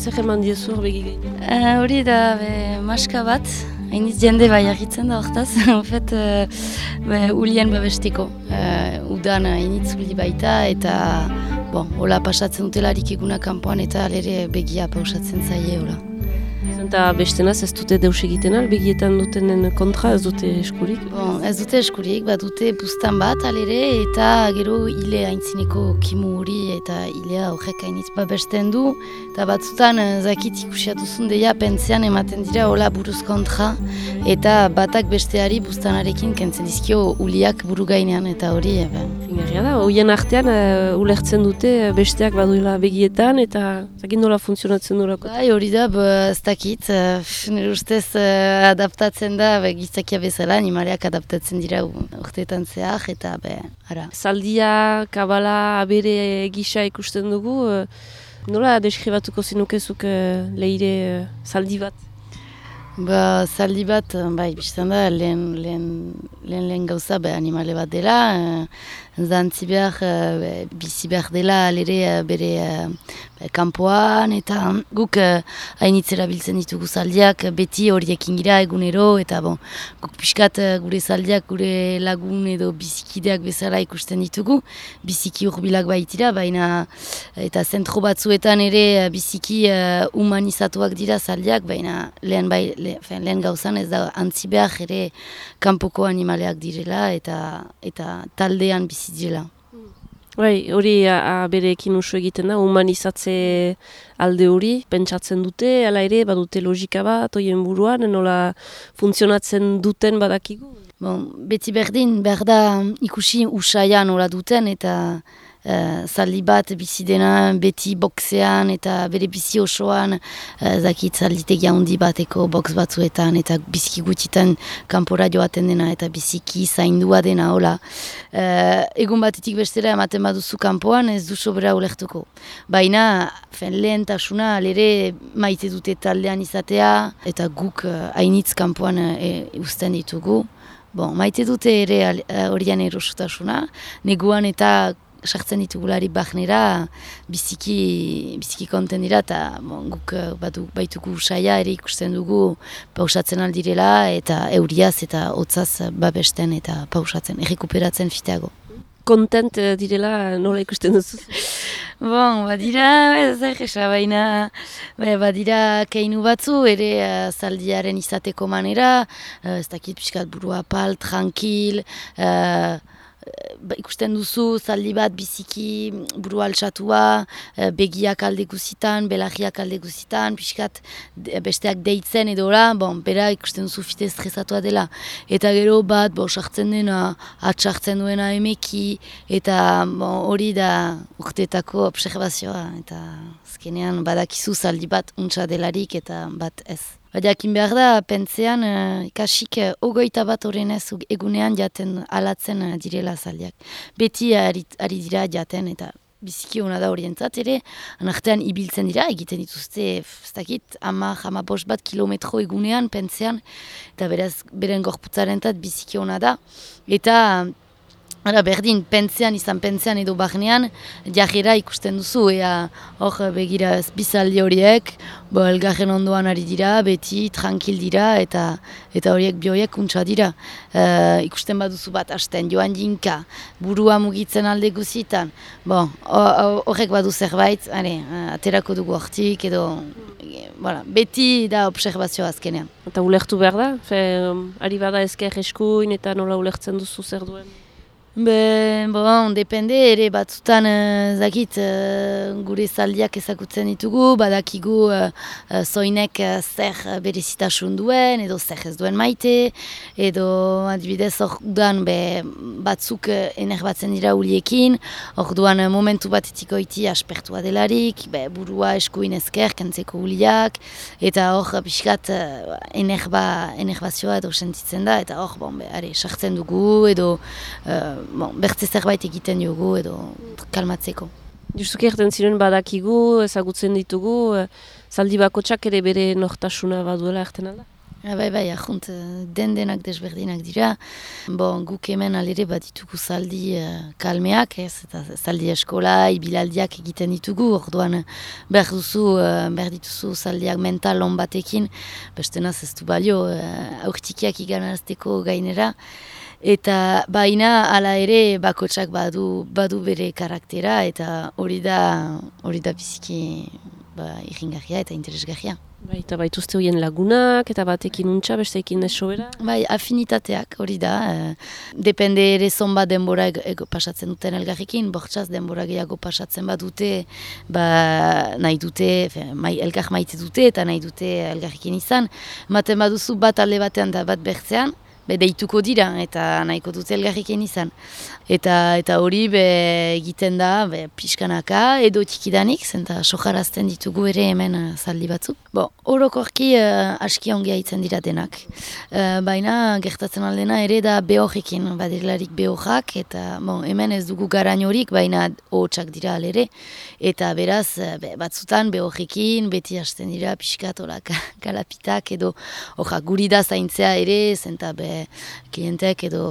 Zer eman diezu hor begi Uh, hori da be, maska bat, hainitz jende bai agitzen da hortaz, ofet uh, be, ulien babesteko. Uh, udan hainitz uli baita eta bon, hola pasatzen dutelarik eguna kanpoan eta alere begia pausatzen zaie hola. Eta bestenaz ez dute deus egiten al, begietan dutenen kontra ez dute eskurik? Bon, ez dute eskurik, bat dute bustan bat alere eta gero hile haintzineko kimu hori eta hilea horrek hainitz babesten du. Eta batzutan eh, zakit ikusia duzun deia pentzean ematen dira hola buruz kontra eta batak besteari bustanarekin kentzen dizkio uliak buru gainean eta hori eben. Ingarria da, hoien artean uh, ulertzen dute eh, besteak baduela begietan eta zakin nola funtzionatzen durako. Bai, hori da, ba, ez dakit, uh, nire ustez uh, adaptatzen da, be, gizakia bezala, animaliak adaptatzen dira urteetan zehar, eta be, ara. Zaldia, kabala, abere gisa ikusten dugu, uh, nola deskribatuko zinukezuk uh, leire uh, zaldi bat? Ba, zaldi bat, bai, biztan da, lehen, lehen, lehen, lehen gauza, be, animale bat dela, uh, zantzi behar, uh, be, bizi behar dela, alere uh, bere uh, kanpoan, eta guk uh, hainitzera biltzen ditugu zaldiak, beti horiekin gira egunero, eta bon, guk pixkat uh, gure zaldiak, gure lagun edo bizikideak bezala ikusten ditugu, biziki urbilak baitira, baina eta zentro batzuetan ere uh, biziki uh, humanizatuak dira zaldiak, baina lehen, bai, le, fen, lehen gauzan ez da antzi behar ere kanpoko animaleak direla eta eta taldean bizi direla. Bai, hori a- abereekin usu egiten da, humanizatze alde hori, pentsatzen dute, hala ere, badute logika bat, hoien buruan, nola funtzionatzen duten badakigu. Bon, beti berdin, behar da ikusi usaia nola duten eta uh, zaldi bat bizi dena beti boxean eta bere bizi osoan uh, zakit zalditegi handi bateko box batzuetan eta biziki gutitan kanpora joaten dena eta biziki zaindua dena hola. Uh, egun batetik bestera ematen baduzu kanpoan ez du sobera ulertuko. Baina fen, lehentasuna alere maite dute taldean izatea eta guk hainitz kanpoan uh, e, uzten ditugu. Bon, maite dute ere eh, horian erosotasuna, neguan eta sartzen ditugulari bahnera biziki, biziki konten dira eta bon, guk eh, badu, baitugu saia ere ikusten dugu pausatzen aldirela eta euriaz eta hotzaz babesten eta pausatzen, errekuperatzen fiteago. Kontent eh, direla nola ikusten duzu. Bon, badira, ez esa, baina ba, badira keinu batzu, ere uh, zaldiaren izateko manera, uh, ez dakit pixkat burua pal, tranquil, uh, ba, ikusten duzu zaldi bat biziki burua altxatua, uh, begiak alde guzitan, belagiak alde guzitan, pixkat de, besteak deitzen edo ora, bon, bera ikusten duzu fite estresatua dela. Eta gero bat, bo, sartzen dena, atxartzen duena emeki, eta bon, hori da urteetako observazioa, eta azkenean badakizu zaldi bat untsa delarik eta bat ez. Badiakin behar da, pentzean, uh, ikasik uh, ogoita bat horrenez egunean jaten alatzen uh, direla zaldiak. Beti ari, ari dira jaten eta biziki hona da orientzat ere, anartean ibiltzen dira, egiten dituzte, ez dakit, ama, ama bost bat kilometro egunean, pentzean, eta beraz, beren gorputzarentzat biziki hona da. Eta, Ara, berdin, pentzean, izan pentzean edo barnean, jarrera ikusten duzu, ea hor begira bizaldi horiek, bo elgarren ondoan ari dira, beti, tranquil dira, eta eta horiek bioiek kuntsa dira. E, ikusten baduzu bat hasten joan jinka, burua mugitzen alde guzitan, bo, ho- ho- horrek badu zerbait, are, aterako dugu hortik, edo, e, voilà, beti da observazioa azkenean. Eta ulertu behar da, Fe, um, ari bada ezker eskuin eta nola ulertzen duzu zer duen. Be, bon, depende ere batzutan uh, zakit eh, gure zaldiak ezagutzen ditugu, badakigu uh, uh, zoinek uh, zer uh, berezitasun duen, edo zer ez duen maite, edo adibidez hor duan be, batzuk uh, enerbatzen dira uliekin, hor duan uh, momentu batetik oiti aspertua delarik, be, burua eskuin ezker, kentzeko uliak, eta hor uh, pixkat uh, enerba, enerbazioa edo sentitzen da, eta hor, bon, be, are, sartzen dugu, edo uh, bon, bertze zerbait egiten diogu edo kalmatzeko. Justuki erten ziren badakigu, ezagutzen ditugu, eh, zaldi bakotsak ere bere nortasuna baduela erten alda. Ja, bai, bai, ahunt, den denak desberdinak dira. Bon, guk hemen alere bat ditugu zaldi uh, kalmeak, ez, eta zaldi eskola, ibilaldiak egiten ditugu, orduan behar duzu, uh, behar dituzu zaldiak mental on batekin, beste naz ez du balio, uh, aurtikiak iganarazteko gainera. Eta baina hala ere bakotsak badu, badu bere karaktera eta hori da, hori da biziki ba, eta interesgarria. Bai, eta baituzte horien lagunak, eta batekin untxa, besteekin esobera? Bai, afinitateak hori da. Eh, depende ere zonbat denbora ego pasatzen duten elgarrikin, bortxaz denbora gehiago pasatzen bat dute, ba, nahi dute, fe, mai, elgar maite dute eta nahi dute elgarrikin izan. Maten baduzu bat alde batean da bat bertzean, be, deituko dira eta nahiko dute elgarriken izan. Eta eta hori be, egiten da be, pixkanaka edo txikidanik, zenta sojarazten ditugu ere hemen uh, zaldi batzu. Bo, orokorki uh, aski ongia itzen dira denak. Uh, baina gertatzen aldena ere da behorekin, badirlarik behorak, eta bon, hemen ez dugu garain horik, baina hotxak dira alere. Eta beraz, be, batzutan behorekin, beti hasten dira pixkat kalapitak edo hoja, guri da zaintzea ere, zenta be, klientek edo,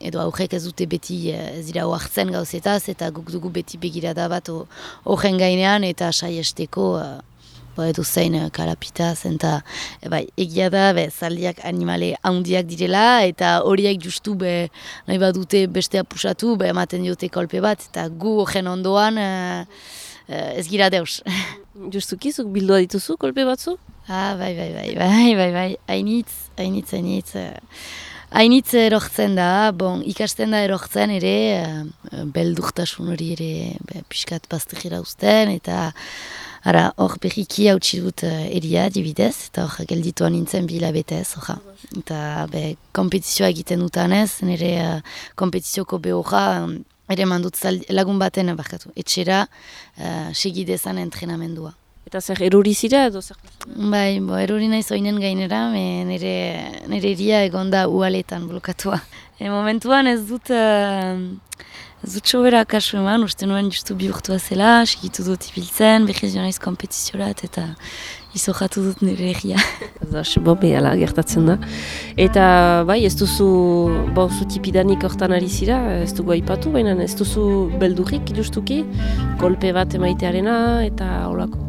edo aurrek ez dute beti eh, ez dira oartzen gauzetaz eta guk dugu beti begirada bat horren gainean eta sai esteko uh, edo zein uh, kalapitaz eta e, bai, egia da be, zaldiak animale handiak direla eta horiek justu be, nahi bat dute beste apusatu be, ematen diote kolpe bat eta gu horren ondoan uh, ez gira deus. Justuki, zuk bildua dituzu kolpe batzu? Ah, bai, bai, bai, bai, bai, bai, hainitz, hainitz, hainitz. Hainitz erortzen da, bon, ikasten da erortzen ere, uh, beldurtasun hori ere be, piskat bastikira uzten, eta ara, hor berriki hau dut uh, eria, dibidez, eta hor geldituan nintzen bila betez, hor. Eta be, kompetizioa egiten dutanez, nire kompetizioko behorra, um, ere mandut lagun baten, barkatu, etxera, uh, segidezan entrenamendua. Eta zer erori zira edo zer? Bai, bo, erori nahi zoinen gainera, me, nire, nire eria egon da ualetan blokatua. E, momentuan ez dut, uh, ez dut sobera kasu eman, uste nuen justu bihurtua zela, segitu dut ibiltzen, behiz joan kompetiziorat, eta izo jatu dut nire egia. Ez bo, behala gertatzen da. Eta bai, ez duzu, bo, zu tipidanik hortan ari zira, ez dugu aipatu, baina ez duzu beldurrik justuki, kolpe bat emaitearena, eta holako.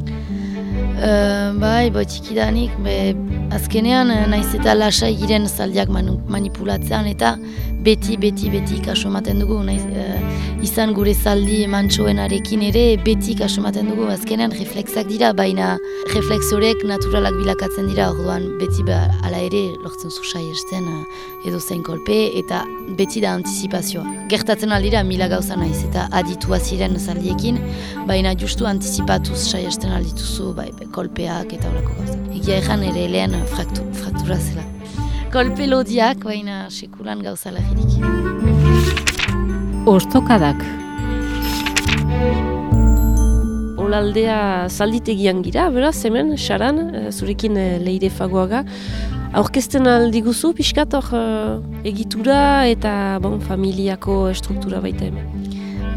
Uh, bai, txikidanik, be, azkenean, eh, naiz eta lasai giren zaldiak manipulatzean, eta beti, beti, beti kaso ematen dugu, naiz, uh, izan gure zaldi mantxoenarekin ere, beti kaso ematen dugu, azkenean reflexak dira, baina reflexorek naturalak bilakatzen dira, orduan beti ba, ala ere, lortzen zusai esten, edo zein kolpe, eta beti da antizipazioa. Gertatzen aldira, mila gauza naiz, eta aditua ziren zaldiekin, baina justu antizipatuz sai esten aldituzu, bai, kolpeak eta horako gauza. Egia ezan ere lehen fraktu, fraktura zela. Kolpe lodiak, baina sekulan gauza lagirik. Oztokadak. Olaldea zalditegian gira, beraz, hemen, xaran, eh, zurekin eh, leire fagoaga. Aurkezten aldiguzu, pixkat hor eh, egitura eta bon, familiako struktura baita hemen.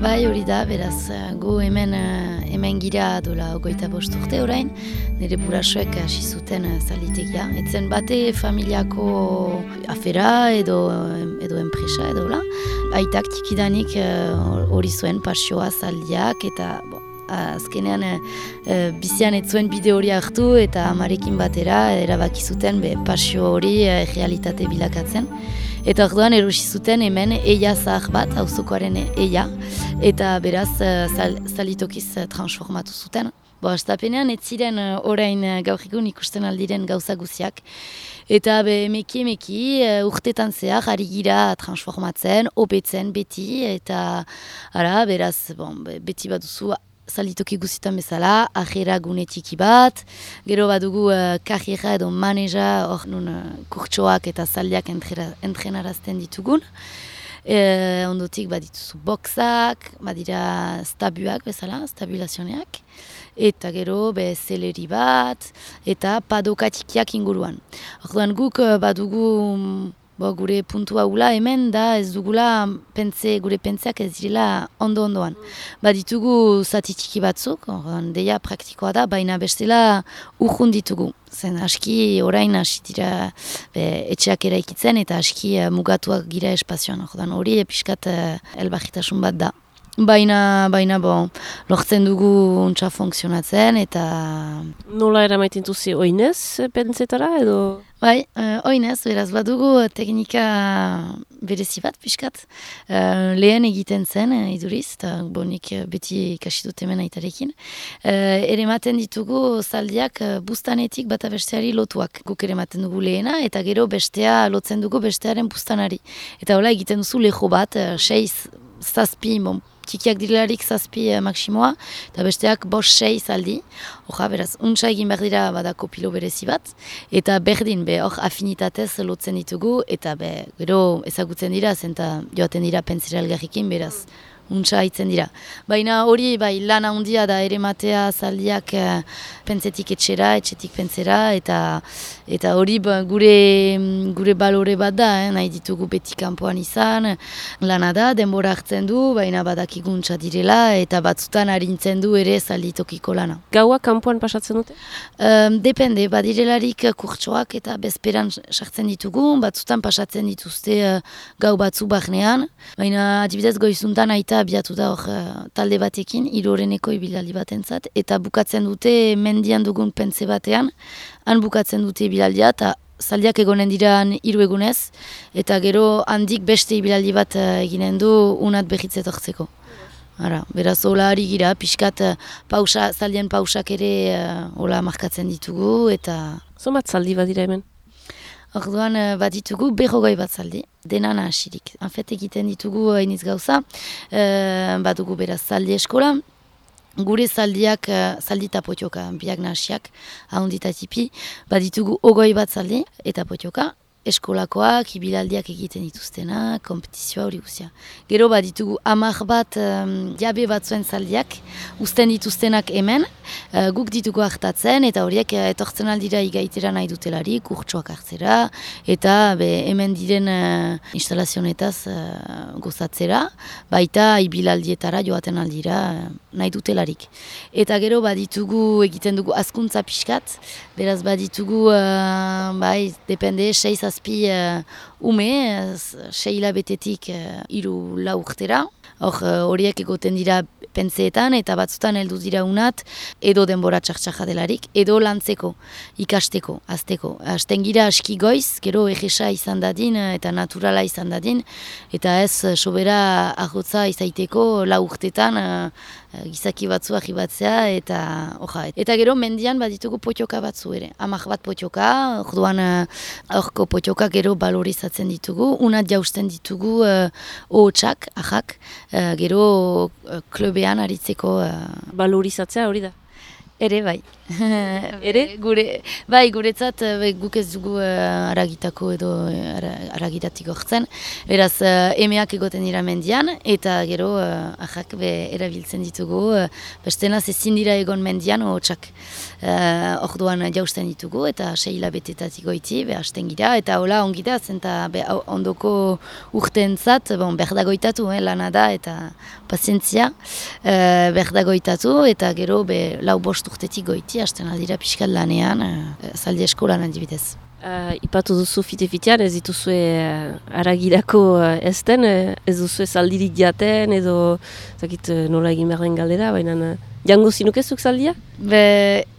Bai, hori da, beraz, eh, gu hemen, eh, hemen gira dola ogoita bost urte orain, nire burasoek hasi zuten eh, zalitegia. Etzen bate familiako afera edo, edo enpresa edo la. Aitak tikidanik hori zuen pasioa zaldiak eta bo, azkenean e, bizian ez bide hori hartu eta amarekin batera erabaki zuten be, pasio hori e, realitate bilakatzen. Eta orduan erosi zuten hemen eia zahar bat, hauzokoaren eia, eta beraz zalitokiz uh, transformatu zuten. Bo, astapenean ez ziren uh, orain gaur egun ikusten aldiren gauza guziak. Eta be, emeki emeki urtetan zehar ari gira transformatzen, obetzen beti, eta ara, beraz, bon, beti bat duzu salitoki guzitan bezala, ajera gune txiki bat, gero badugu uh, edo maneja hor nun uh, kurtsoak eta zaldiak entrenarazten ditugun. E, ondotik badituzu boxak, badira stabuak bezala, stabilazioneak, eta gero be zeleri bat, eta padokatikiak inguruan. Orduan guk badugu bo, gure puntua ula hemen da ez dugula pentze, gure pentzeak ez direla ondo-ondoan. Mm. Ba ditugu zatitiki batzuk, deia praktikoa da, baina bestela urrun ditugu. Zen aski orain hasi dira etxeak eraikitzen eta aski uh, mugatuak gira espazioan. Hori episkat uh, elbajitasun bat da. Baina, baina, bon, lortzen dugu untsa funtzionatzen eta... Nola eramaiten duzi oinez, pentsetara edo? Bai, uh, oinez, beraz, badugu teknika berezi bat, pixkat. Uh, lehen egiten zen, uh, iduriz, eta bonik beti kasidut hemen aitarekin. Uh, ere maten ditugu zaldiak bustanetik bata besteari lotuak. Guk ere maten dugu lehena, eta gero bestea lotzen dugu bestearen bustanari. Eta hola egiten duzu leho bat, uh, seiz, zazpi, bon, txikiak direlarik zazpi eh, maksimoa, eta besteak bos sei zaldi. Oja, beraz, untsa egin behar dira badako pilo berezi bat, eta berdin, be, hor afinitatez lotzen ditugu, eta be, gero ezagutzen dira, zenta joaten dira pentsera elgarrikin, beraz, untsa haitzen dira. Baina hori, bai, lana handia da ere matea zaldiak uh, pentsetik etxera, etxetik pentsera, eta eta hori ba, gure, gure balore bat da, eh, nahi ditugu beti kanpoan izan, lana da, denbora hartzen du, baina badakiguntza direla, eta batzutan harintzen du ere zalditokiko lana. Gaua kanpoan pasatzen dute? Um, depende, badirelarik kurtsoak eta bezperan sartzen ditugu, batzutan pasatzen dituzte uh, gau batzu bahnean, baina adibidez goizuntan aita abiatu da hor uh, talde batekin, iroreneko ibilaldi batentzat, eta bukatzen dute mendian dugun pentze batean, han bukatzen dute ibilaldia, eta zaldiak egonen diran hiru egunez, eta gero handik beste ibilaldi bat uh, eginen du unat behitzet hortzeko. Ara, beraz, hola ari gira, pixkat uh, pausa, zaldien pausak ere hola markatzen ditugu, eta... Zomat zaldi badira hemen? Orduan uh, bat ditugu berrogoi bat zaldi, denan hasirik. Anfet egiten ditugu hainiz gauza, uh, bat dugu beraz zaldi eskola, gure zaldiak, zaldi eta potioka, biak nahasiak, ahonditatipi, bat ditugu ogoi bat zaldi eta potioka, eskolakoak, ibilaldiak egiten dituztenak, kompetizioa hori guzia. Gero bat ditugu amak bat um, jabe bat zuen zaldiak, usten dituztenak hemen, uh, guk ditugu hartatzen, eta horiek uh, etortzen aldira igaitera nahi dutelari, kurtsuak hartzera, eta be, hemen diren uh, instalazionetaz uh, gozatzera, baita ibilaldietara joaten aldira uh, nahi dutelarik. Eta gero bat ditugu egiten dugu azkuntza pixkat, beraz bat ditugu, uh, bai, depende, seiz zazpi uh, ume, sei hilabetetik uh, lau urtera. Hor, uh, horiek egoten dira pentseetan eta batzutan heldu dira unat, edo denbora txartxaja delarik, edo lantzeko, ikasteko, azteko. Azten gira aski goiz, gero egesa izan dadin eta naturala izan dadin, eta ez sobera ahotza izaiteko lau urtetan gizaki batzu ahibatzea eta oja. Eta gero mendian baditugu potioka batzu ere. Amak bat potioka, orduan horko potioka gero balorizatzen ditugu. Unat jausten ditugu uh, ohotsak, ahak, uh, gero uh, klubean aritzeko. Balorizatzea hori da? Ere bai. Ere? Gure, bai, guretzat bai, guk ez dugu uh, aragitako edo uh, aragitatik hortzen. Beraz, uh, emeak egoten dira mendian, eta gero uh, ahak be, erabiltzen ditugu. Uh, Bestena ezin dira egon mendian, hotxak. Uh, orduan jausten ditugu, eta seila betetatik goiti, be, hasten gira, eta hola ongida, zenta be, ondoko urten zat, bon, berdagoitatu, eh, lana da, eta pazientzia, uh, berdagoitatu, eta gero be, lau bost urtetik goiti, hasten aldira pixkat lanean, uh, zaldi eskolan adibidez. Uh, ipatu duzu fite-fitean, ez dituzue uh, aragirako uh, ezten, ez duzu zaldirik jaten, edo zakit, nola egin behar den galdera, baina uh, jango zinukezuk zaldia? Be,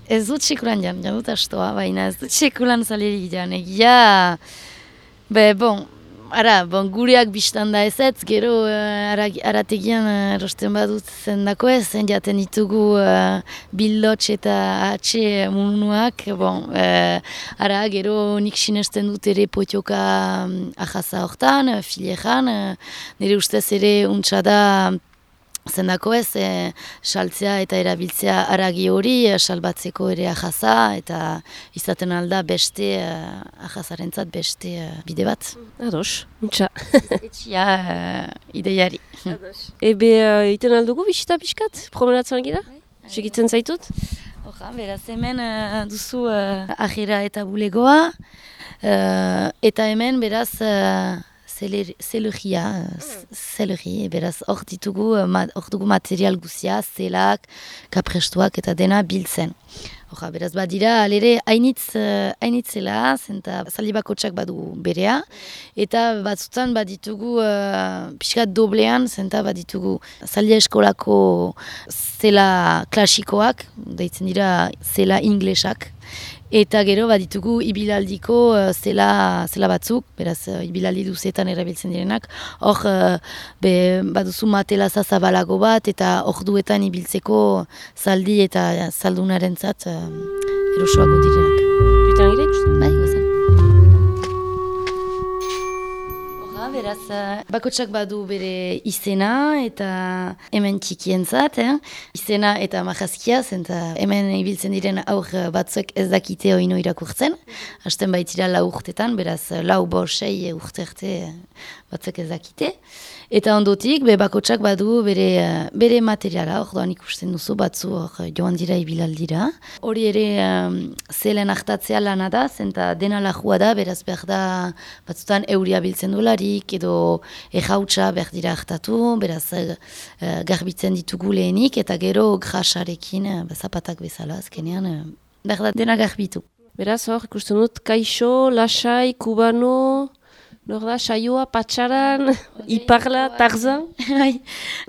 ez dut sekulan jan, jan dut astoa, baina ez dut sekulan zaldirik jan, egia, be, bon, Ara, bon, gureak biztan da ez ez, gero uh, arategian uh, erosten badut zendako ez, zen jaten ditugu uh, bildotx eta atxe munuak, bon, uh, ara, gero nik sinesten dut ere potioka um, ahaza hortan, filejan, uh, nire ustez ere untsa Zendako ez, e, saltzea eta erabiltzea aragi hori, e, salbatzeko ere ahaza, eta izaten alda beste, e, ahazaren zat beste e, bide bat. Ados, mutxa. Etxia e, ideiari. Ebe, uh, iten aldugu bisita biskat? Promeratzen gira? Bai, Segitzen zaitut? Hoja, beraz hemen duzu uh, ahira eta bulegoa, eta hemen beraz zelegia, zeleri, beraz hor ditugu, hor dugu material guzia, zelak, kaprestuak eta dena biltzen. Hoja, beraz badira, alere, hainitz, hainitz zela, zenta zaldi badu berea, eta batzutan baditugu uh, pixkat doblean, zenta baditugu zaldi eskolako zela klasikoak, deitzen dira zela inglesak, Eta gero baditugu ibilaldiko uh, zela, zela batzuk, beraz uh, ibilaldi duzetan erabiltzen direnak. Hor, uh, baduzu matela zazabalago bat eta hor duetan ibiltzeko zaldi eta zaldunaren zat uh, erosoago direnak. Duetan ere? Bai, beraz, uh, bakotsak badu bere izena eta hemen txikientzat, eh? izena eta majazkia, zenta hemen ibiltzen diren aur batzuek ez dakite oino irakurtzen, hasten baitira lau urtetan, beraz lau bo sei urte arte batzuek ez dakite. Eta ondotik, be bakotsak badu bere, bere materiala, orduan ikusten duzu batzu hor joan dira ibilaldira. Hori ere um, zelen hartatzea lana da, zenta dena lajua da, beraz behar da batzutan euria biltzen dolarik, edo ejautza behar dira hartatu, beraz uh, garbitzen ditugu lehenik, eta gero grasarekin, uh, zapatak bezala, azkenean, uh, behar da dena garbitu. Beraz hor, ikusten dut, kaixo, lasai, kubano, Nor da, saioa, patxaran, iparla, tarzan? Bai,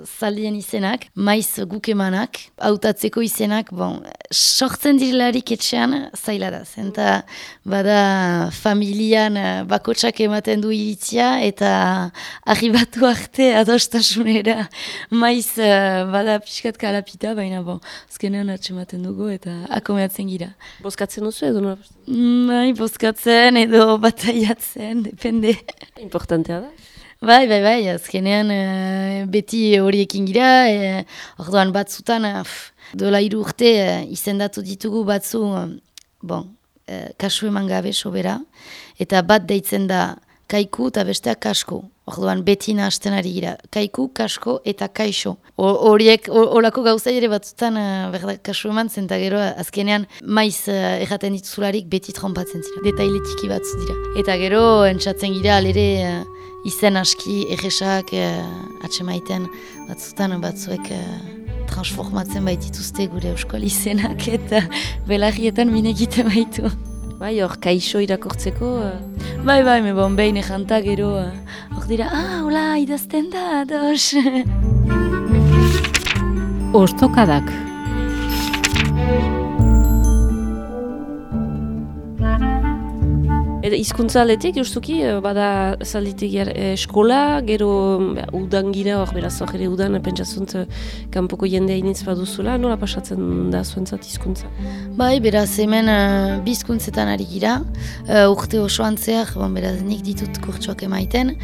zaldien izenak, maiz gukemanak, hautatzeko izenak, bon, sortzen direlarik etxean, zaila da. Zenta, bada, familian eh, bakotsak ematen du iritzia, eta arribatu arte adostasunera, maiz, eh, bada, pixkat kalapita, baina, bon, azkenean atxematen dugu, eta akomeatzen gira. Boskatzen duzu edo nola? Bai, boskatzen edo bataiatzen, depende. Importantea da? Bai, bai, bai, azkenean uh, beti horiekin gira, e, orduan batzutan, uh, dola iru urte uh, izendatu ditugu batzu, bon, uh, kasu eman gabe sobera, eta bat deitzen da kaiku eta besteak kasko. Orduan beti nahazten ari gira. Kaiku, kasko eta kaixo. Horiek, horako gauza ere batzutan, uh, berda, kasu eman zen, gero azkenean maiz uh, erraten dituzularik beti trompatzen zira. Detaile txiki batzu dira. Eta gero, entzatzen gira, alere uh, izen aski egesak uh, atsemaiten batzutan batzuek uh, transformatzen baitituzte gure euskal izenak eta belarrietan minegite baitu. Bai, hor, kaixo irakortzeko. Uh... Bai, bai, me bon, behin ejanta gero. Uh... Hor dira, ah, hola, idazten da, dos. Ostokadak. Eta izkuntza aletik, justuki, eh, bada zalditik eh, eskola, gero udan gira, hor beraz hor ere udan, pentsatzunt kanpoko jende hainitz baduzula, nola pasatzen da zuentzat izkuntza? Bai, beraz hemen uh, bizkuntzetan ari gira, uh, urte osoan zehar, bon, beraz nik ditut kurtsuak emaiten,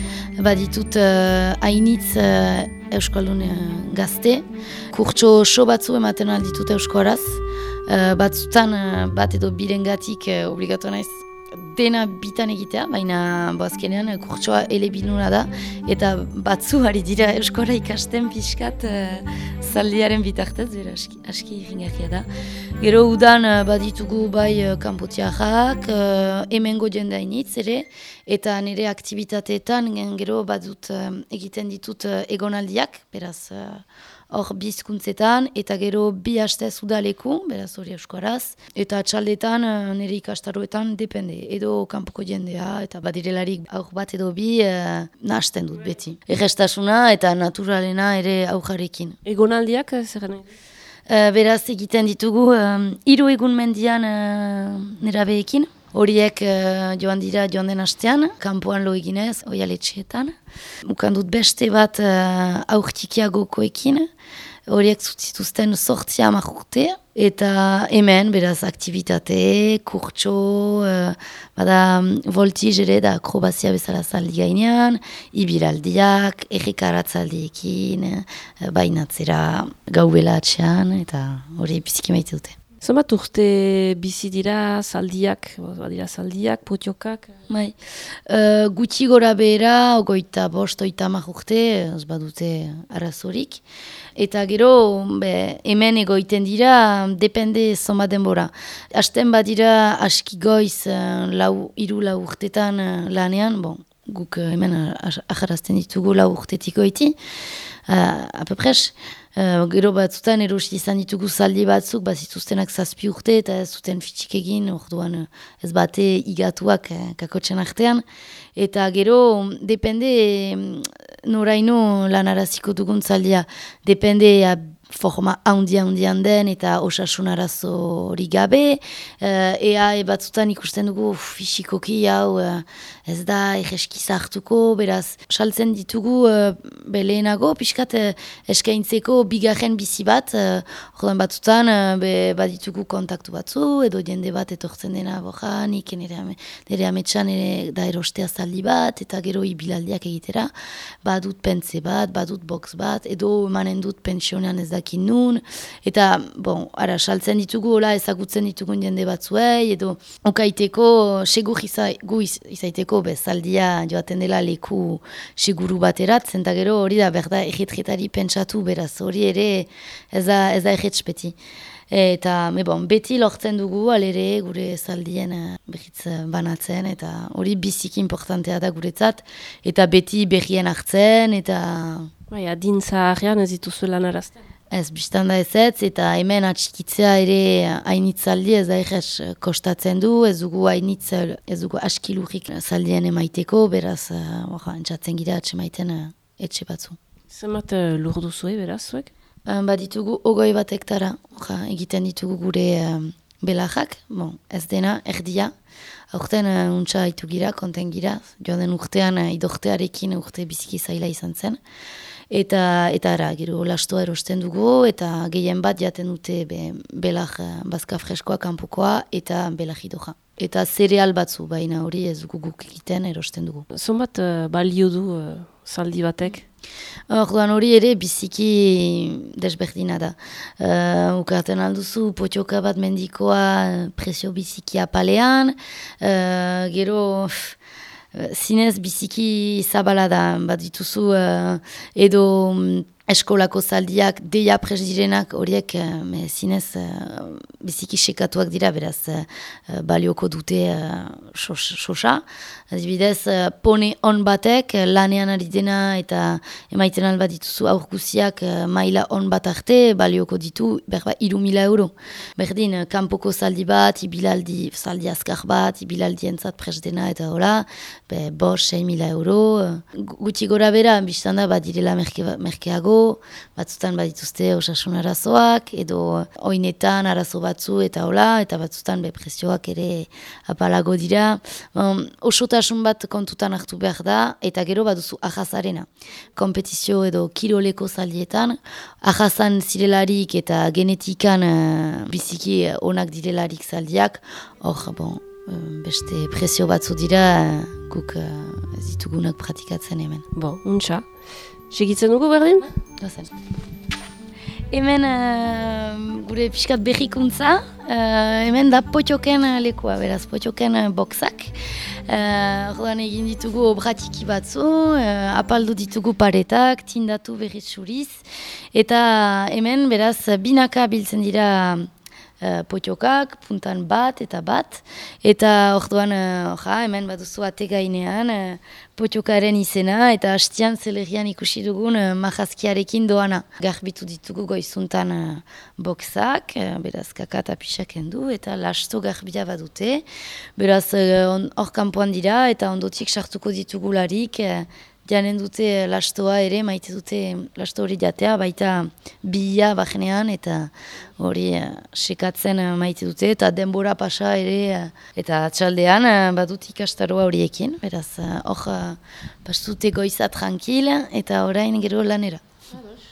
baditut hainitz uh, Euskaldun gazte, kurtso oso batzu ematen alditut Euskaraz, uh, batzutan uh, bat edo birengatik uh, obligatu naiz dena bitan egitea, baina boazkenean kurtsoa elebinuna da, eta batzu ari dira eskora ikasten pixkat uh, zaldiaren bitartez, bera aski, aski da. Gero udan uh, baditugu bai uh, kanpotiarrak, uh, emengo jendainitz ere, eta nire aktivitateetan gero badut uh, egiten ditut uh, egonaldiak, beraz hor bizkuntzetan, eta gero bi haste udaleku, beraz hori euskaraz, eta txaldetan eh, nire ikastaroetan depende, edo kanpoko jendea, eta badirelarik aur bat edo bi uh, nahasten dut beti. Egestasuna eta naturalena ere aujarekin. Egonaldiak, eh, zer gane? Uh, beraz egiten ditugu, um, hiru egun mendian uh, nerabeekin, Horiek joan dira joan den astean, kanpoan lo eginez, oialetxeetan. Mukan dut beste bat uh, aurtikiagokoekin, horiek zutzituzten sortzi amak urte, eta hemen, beraz, aktivitate, kurtso, uh, bada, voltiz ere da akrobazia bezala zaldi gainean, ibilaldiak, errekaratzaldiekin, uh, bainatzera gau belatzean, eta hori biziki maite dute. Zamat urte bizi dira zaldiak, dira zaldiak, potiokak? Bai, uh, gutxi gora behera, ogoita bost, oita urte, ez badute arazorik. Eta gero, be, hemen egoiten dira, depende zoma denbora. Asten badira aski goiz, uh, lau, iru lau urtetan uh, lanean, bon, guk hemen aharazten ditugu lau urtetik goiti, uh, apapres, Uh, gero batzutan erosi izan ditugu zaldi batzuk, bat zituztenak zazpi urte eta zuten fitxik egin, orduan eh, ez bate igatuak eh, kakotzen artean. Eta gero, depende noraino lanaraziko dugun zaldia, depende forma handia handian den eta osasun arazo hori gabe. Uh, ea e batzutan ikusten dugu fisikoki hau uh, ez da egeski zartuko, beraz saltzen ditugu uh, beleenago, pixkat uh, eskaintzeko bigarren bizi bat, uh, batzutan uh, be, baditugu kontaktu batzu, edo jende bat etortzen dena boja, nik nire, nire ametsan ere da erostea zaldi bat, eta gero ibilaldiak egitera, badut pentze bat, badut box bat, edo manen dut pensionean ez da jakin nun, eta, bon, ara, saltzen ditugu, hola, ezagutzen ditugun jende batzuei, edo, okaiteko, segur gu izaiteko, bezaldia joaten dela leku seguru baterat, zenta gero hori da, berda, egitretari pentsatu, beraz, hori ere, ez da, ez da egitzpeti. Eta, me bon, beti lortzen dugu, alere, gure zaldien eh, behitz eh, banatzen, eta hori biziki importantea da guretzat, eta beti berrien hartzen, eta... Bai, adin zaharrean ez dituzu lan arazten. Ez, biztan da ez ez, eta hemen atxikitzea ere hainitzaldi ez da egez kostatzen du, ez dugu hainitz, ez dugu askilurik zaldien emaiteko, beraz, uh, entzatzen gira atxe uh, etxe batzu. Zemat uh, lur duzue, beraz, zuek? Um, ba ditugu ogoi bat hektara, egiten ditugu gure um, belajak, bon, ez dena, erdia, aurten uh, untsa haitu gira, konten gira, joan den urtean uh, idortearekin urte biziki zaila izan zen, Eta, eta ara, gero, lastoa erosten dugu, eta gehien bat jaten dute be, belak eh, bazka freskoa kanpokoa eta belak idoja. Eta zereal batzu, baina hori ez dugu guk egiten erosten dugu. Zon bat uh, balio du uh, zaldi batek? Orduan hori ere biziki desberdina da. Uh, ukarten alduzu potioka bat mendikoa presio biziki apalean, uh, gero... zinez biziki zabala da, bat dituzu uh, edo um, eskolako zaldiak deia pres direnak horiek uh, zinez uh, biziki sekatuak dira, beraz uh, balioko dute sosa. Adibidez, uh, pone on batek lanean ari dena eta emaiten albat dituzu aurkusiak maila on bat arte balioko ditu berba iru mila euro. Berdin, kanpoko zaldi bat, ibilaldi zaldi azkar bat, ibilaldi entzat pres dena eta hola, be, bos, sei mila euro. Guti gora bera, biztan da, bat direla batzutan badituzte osasun arazoak, edo oinetan arazo batzu eta hola, eta batzutan bepresioak ere apalago dira. Um, osotasun bat kontutan hartu behar da, eta gero baduzu ahazarena. Kompetizio edo kiroleko zaldietan, ahazan zirelarik eta genetikan uh, biziki onak direlarik zaldiak, hor, bon, um, beste presio batzu dira, guk uh, ditugunak pratikatzen hemen. Bon, untxa. Segitzen dugu berdin? Dozen. Hemen uh, gure pixkat berrikuntza, uh, hemen da potioken lekoa, beraz, potioken boxak. Uh, egin ditugu obratiki batzu, uh, apaldu ditugu paretak, tindatu berriz suriz. Eta hemen, beraz, binaka biltzen dira uh, potiokak, puntan bat eta bat. Eta orduan, uh, hemen bat duzu ategainean uh, potiokaren izena eta hastian zelerian ikusi dugun mahazkiarekin doana. Garbitu ditugu goizuntan bokzak, uh, beraz kaka eta pisak endu eta lasto garbia badute. Beraz hor kanpoan dira eta ondotik sartuko ditugu larik janen dute lastoa ere, maite dute lasto hori jatea, baita bila bajenean eta hori uh, sekatzen uh, maite dute, eta denbora pasa ere, uh, eta atxaldean badut ikastaroa horiekin, beraz, hor pastute goiza tranquil, eta orain gero lanera.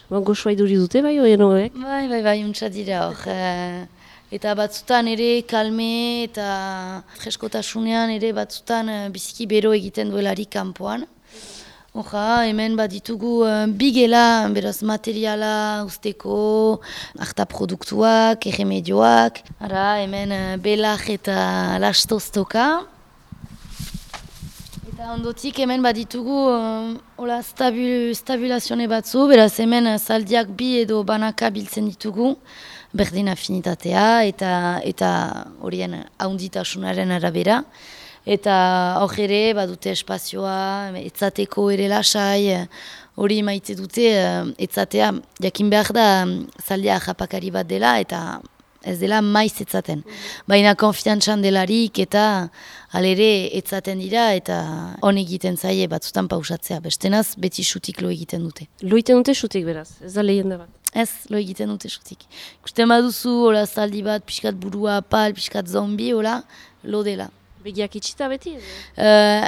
Ba, gozoa iduri dute bai, hori horiek? Bai, bai, bai, untsa dira hor. Eta batzutan ere kalme eta freskotasunean ere batzutan biziki bero egiten duelarik kanpoan. Oja, hemen bat ditugu uh, bigela, beraz materiala usteko, harta produktuak, erremedioak. Ara, hemen uh, belak eta lastoztoka. Eta ondotik hemen bat ditugu uh, stabil, stabilazione batzu, beraz hemen zaldiak bi edo banaka biltzen ditugu, berdin afinitatea eta eta horien haunditasunaren arabera. Eta hor ere, badute espazioa, etzateko ere lasai, hori maite dute, etzatea, jakin behar da, zaldea japakari bat dela, eta ez dela maiz etzaten. Baina konfiantzan delarik eta alere etzaten dira, eta hon egiten zaie batzutan pausatzea. Bestenaz, beti sutik lo egiten dute. Lo egiten dute sutik beraz, ez da lehenda bat. Ez, lo egiten dute sutik. Ikusten baduzu, hola zaldi bat, pixkat burua pal, pixkat zombi, hola, lo dela. Begiak itxita beti? Uh,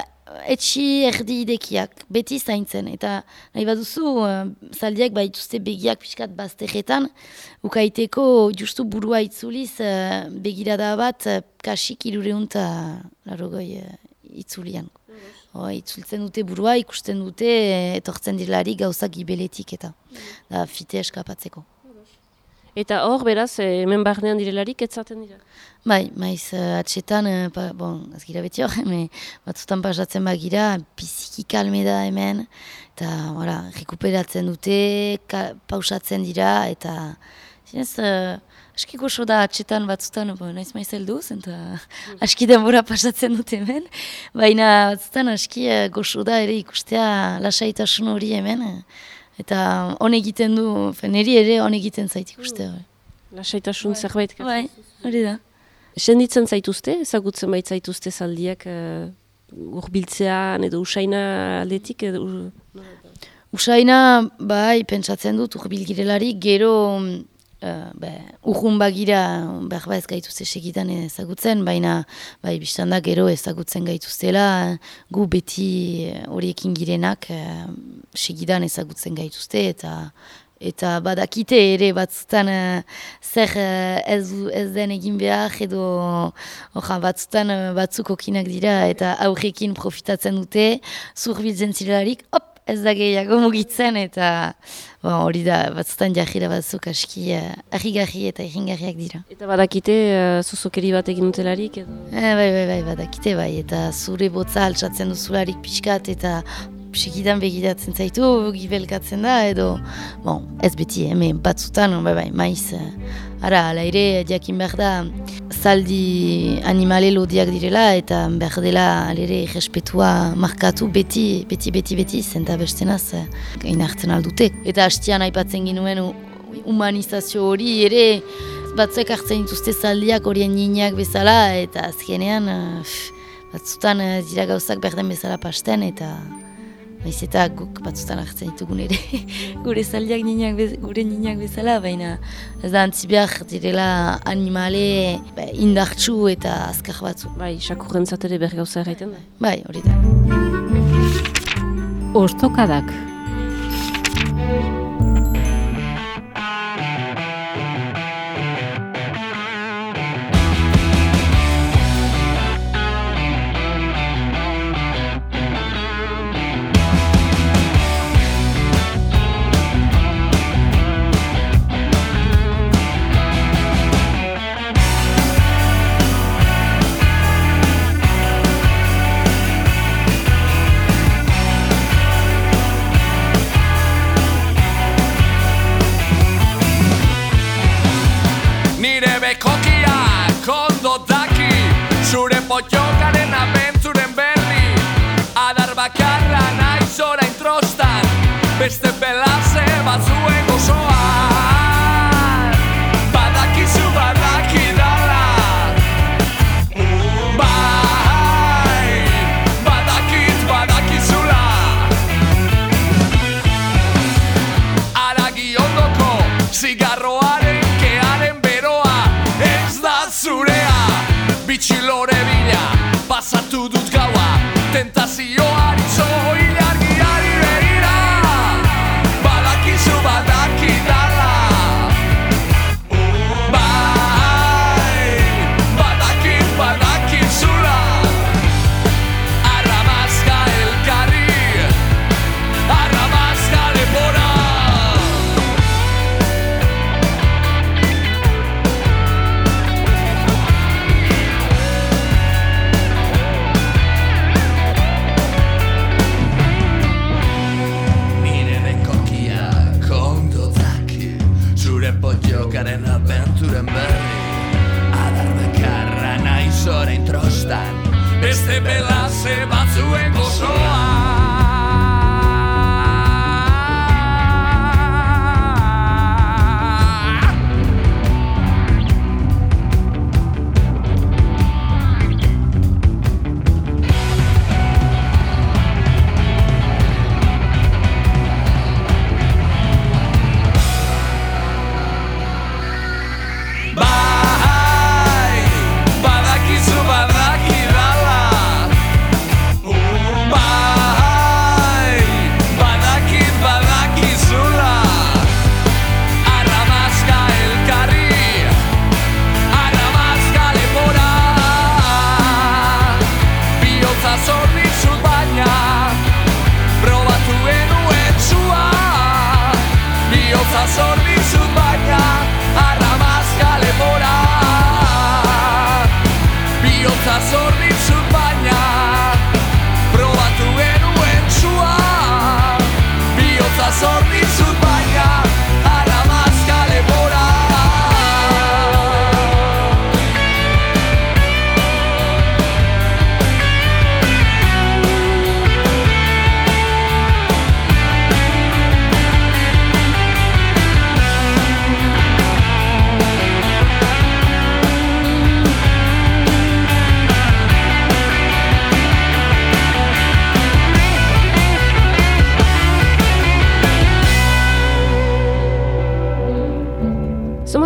etxi erdi idekiak, beti zaintzen. Eta nahi baduzu, uh, zaldiak baituzte begiak pixkat bazteretan, ukaiteko justu burua itzuliz uh, begirada bat uh, kasik irureunta larogoi uh, itzulian. Oh, itzultzen dute burua, ikusten dute, etortzen dirlari gauzak gibeletik eta da fite eskapatzeko. Eta hor, beraz, hemen barnean direlarik, etzaten dira? Bai, maiz, uh, atxetan, uh, bon, ez gira beti hor, batzutan pasatzen bagira, biziki kalme da hemen, eta, ora, rekuperatzen dute, pausatzen dira, eta, zinez, uh, aski goxo da atxetan batzutan, bon, naiz maiz heldu, eta mm. aski denbora pasatzen dute hemen, baina batzutan aski uh, goxo da ere ikustea lasaitasun hori hemen, Eta hon egiten du, niri ere hon egiten zaitik uste. Mm. Lasaitasun bai. zerbait. Bai, hori da. Senditzen zaituzte, ezagutzen bait zaituzte zaldiak uh, urbiltzean edo usaina aldetik? Edo, Usaina, bai, pentsatzen dut urbilgirelari, gero uh, be, urrun bagira behar ba ez gaituzte segitan ezagutzen, baina bai, biztan da gero ezagutzen gaituztela, gu beti horiekin girenak uh, segidan ezagutzen gaituzte, eta eta badakite ere batzutan uh, zer ez, ez den egin behar edo oja, batzutan uh, batzuk okinak dira eta aurrekin profitatzen dute, zurbiltzen zirelarik, hop, ez da gehiago mugitzen eta bon, hori da batzutan jahira batzuk aski uh, eta egingarriak dira. Eta badakite uh, zuzokeri bat egin dutelarik? Eh, bai, bai, bai, badakite bai, eta zure botza altsatzen duzularik pixkat eta segidan begiratzen zaitu, gibelkatzen da, edo, bon, ez beti, hemen batzutan, bai, bai, maiz, uh, ara, ala ere, jakin behar da, zaldi animale lodiak direla, eta behar dela, alere, respetua markatu beti, beti, beti, beti, zenta bestenaz, uh, hartzen aldute. Eta hastian aipatzen ginuen, humanizazio hori ere, batzuek hartzen dituzte zaldiak horien ninak bezala, eta azkenean, uh, batzutan uh, dira gauzak berden bezala pasten, eta Baiz eta guk batzutan hartzen ditugun ere, gure zaldiak ninak gure ninak bezala, baina ez da antzibiak direla animale ba, indartsu eta azkar batzu. Bai, sakurren zatere berri gauza erraiten da? Bai, hori da. Ostokadak.